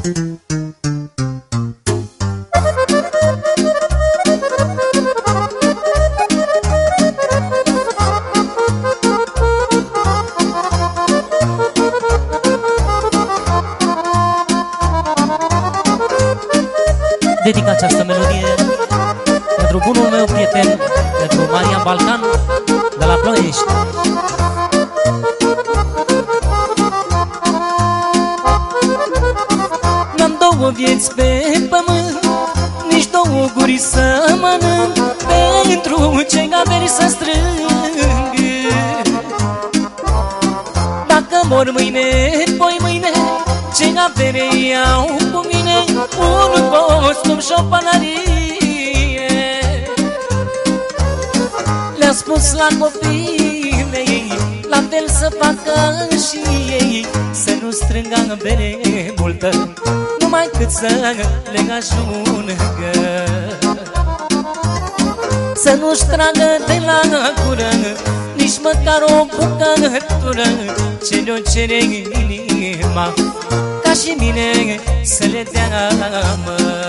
Dedic această melodie pentru bunul meu prieten, pentru Maria Balcan, de la Ploiești. Două guri să mănânc, pentru ce gaveri să strâng. Dacă mor mâine, poi mâine, ce avere iau cu mine Un costum și o pălărie Le-a spus la copiii mei La fel să facă și ei Să nu strângă bere multă Numai cât să le ajungă. Să nu-și tragă de la cură Nici măcar o bucătură Ce le-o cere inima ca și mine să le dea mă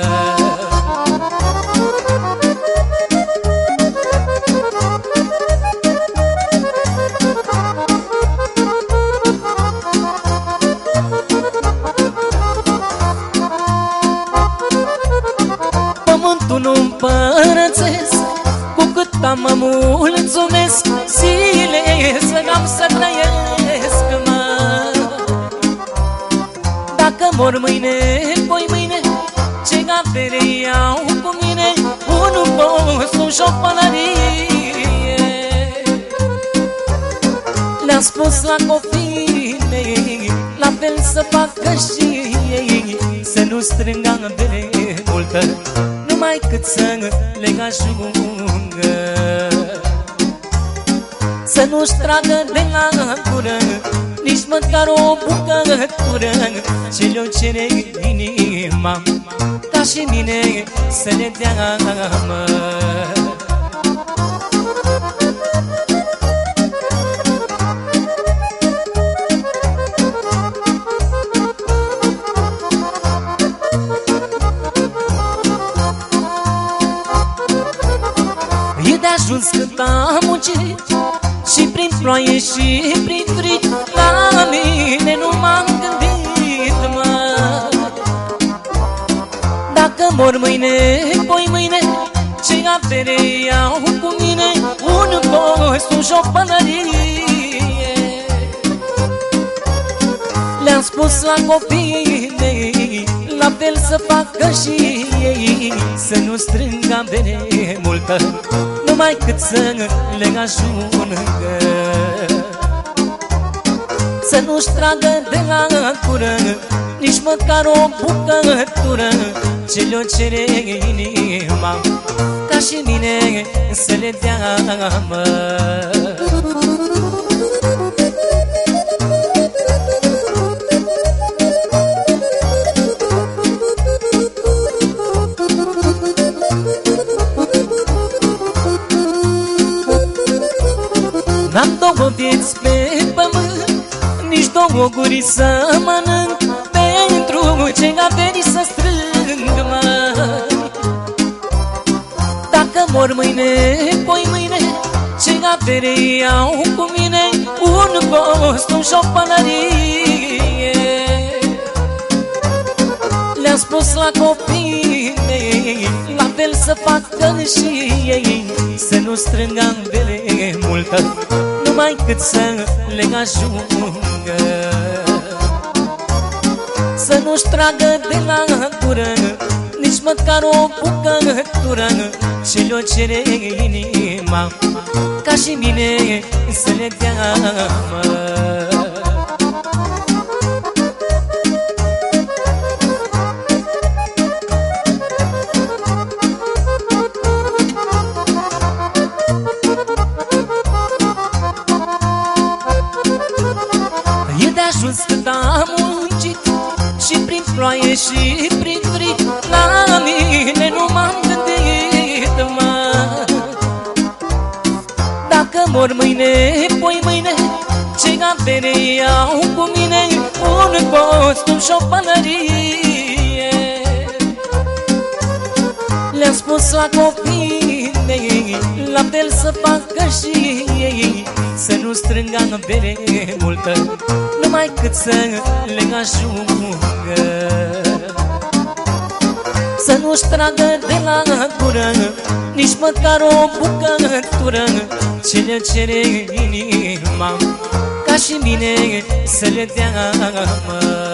mor mâine, poi mâine Ce gafere iau cu mine Un costum și o pălărie. Le-am spus la copiii mei La fel să facă și ei Să nu strângă bere multă Numai cât să le ajungă. Să nu-și tragă de la gură nici măcar o bucătură Ce le-o cere inima Ca și mine să le dea mă. E de ajuns cât am muncit Și prin ploaie și prin frig La mine nu m-am gândit, mă. Dacă mor mâine, poi mâine Ce avere iau cu mine Un costum și o pălărie. Le-am spus la copiii mei La fel să facă și ei Să nu strângă bere multă Numai cât să le ajungă Să nu-și tragă de la cură Nici măcar o bucătură Ce le-o cere inima Ca și mine să le dea mă două guri să mănânc Pentru ce averi să strâng, mă Dacă mor mâine, poi mâine Ce avere iau cu mine? Un costum și o pălărie. Le-am spus la copiii mei La fel să facă și ei Să nu strângă bere multă Numai cât să le ajungă. Să nu-și tragă de la cură Nici măcar o bucătură Ce le-o cere inima Ca și mine să le dea mă ploaie și prin frig La mine nu m-am gândit, mă. Dacă mor mâine, poi mâine Ce gavere iau cu mine? Un costum și o pălărie. Le-am spus la copii La fel să facă și ei Să nu strângă în bere multă. Numai cât să le ajungă. Să nu-și tragă de la gură Nici măcar o bucătură Ce le cere inima Ca și mine să le dea mă